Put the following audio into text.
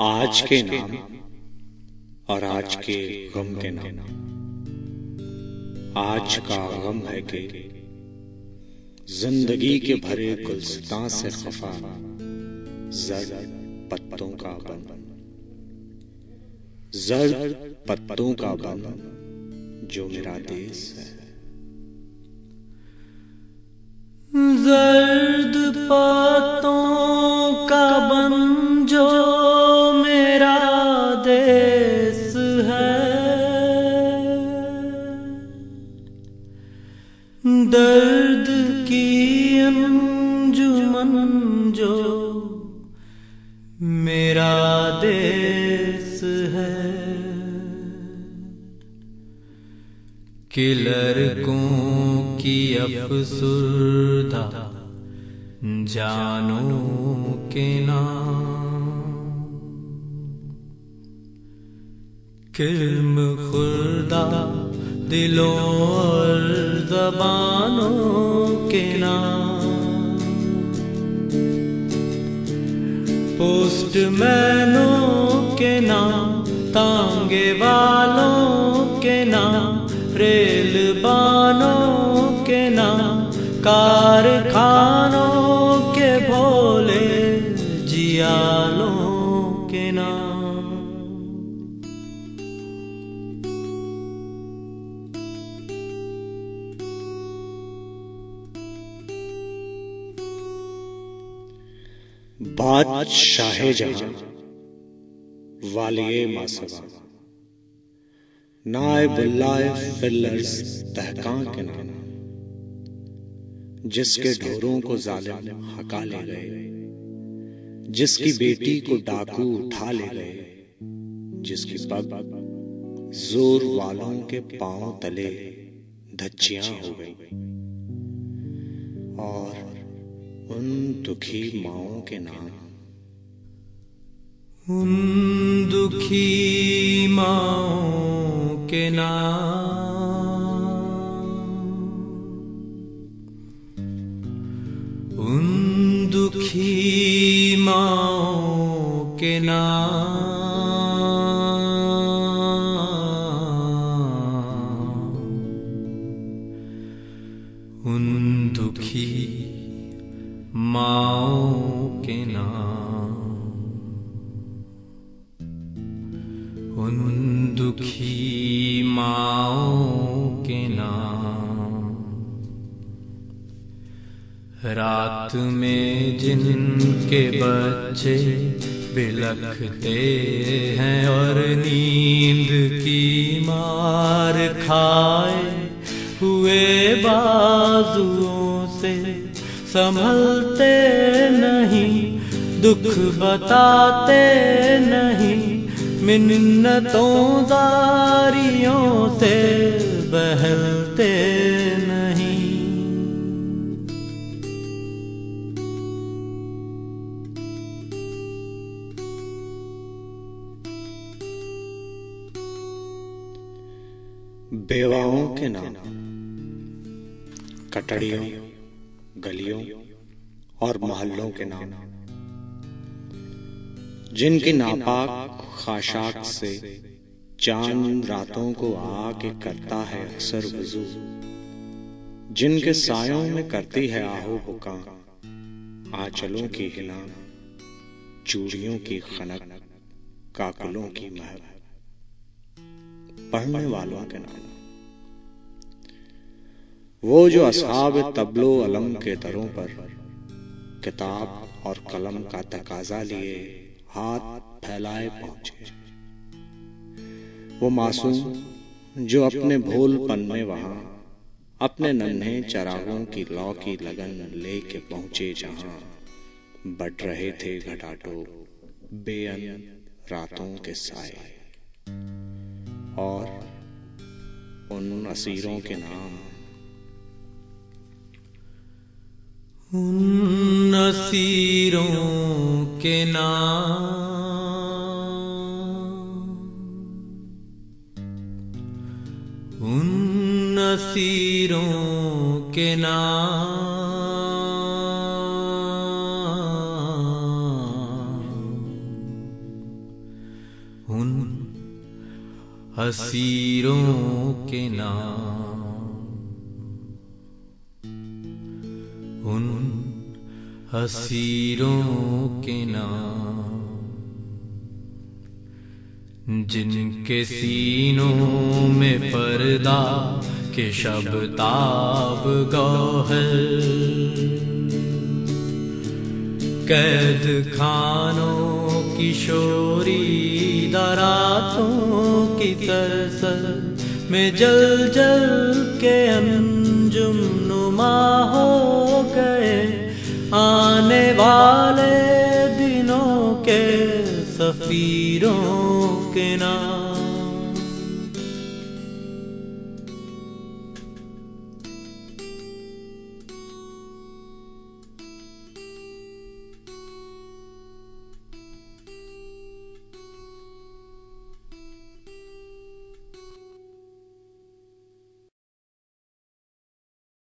आज के नाम और आज के गम के नाम। आज का गम है कि ज़िंदगी के भरे गुलस्तां से खफा जर्द पत्तों का बन। जर्द पत्तों का बन जो मेरा देश है। जर्द पत्तों का बन जो मेरा देश है। दर्द की अंजुमन जो मेरा देश कि लड़कों की अफसुरदा, जानो के नाम। किल्म खुर्दा, दिलों और जबानों के नाम। पोस्टमैनों जियालों के नाम। बात बादशाह जहाँ, वालिए मासवा। नायबुल्लाह फिल्लर्स तहका के नाम। जिसके ढोरों को जालिम हका ले गए। जिसकी बेटी को डाकू उठा ले गए जिसकी पग ज़ोर वालों के पाँव तले धज्जियाँ हो गई। और उन दुखी माओ के नाम। उन दुखी माओ के नाम। उन दुखी माओ के नाम उन दुखी माओ के नाम उन दुखी माओ के नाम रात में जिनके बच्चे बिलखते हैं और नींद की मार खाए, हुए बाजुओं से संभलते नहीं, दुख बताते नहीं, मिन्नतों जारियों से बहलते नहीं। बेवाओं के नाम। कटड़ियों, गलियों और मोहल्लों के नाम। जिनकी नापाक खाशाक से चाँद रातों को आके करता है अक्सर वज़ू। जिनके सायों में करती है आहो बुका आंचलों की हिलान, चूड़ियों की खनक, काकलों की महक। पढ़ने वालों के नाम। वो जो असहाब तबलो अलम के दरों पर किताब और कलम का तकाजा लिए हाथ फैलाए पहुँचे। वो मासूम जो अपने भोलपन में वहाँ, अपने नन्हे चरागों की लौ की लगन लेके पहुँचे जहाँ बट रहे थे घटाटो बेअन रातों के साए। और उन असीरों के नाम। उन असीरों के नाम। उन असीरों के नाम। हसीरों के नाम। उन हसीरों के नाम जिनके सीनों में पर्दा के शब्दाब गौहर। कैद खानों किशोरी दरातों की तरस में जल जल के अंजुम नुमा हो गए। आने वाले दिनों के सफीरों के नाम।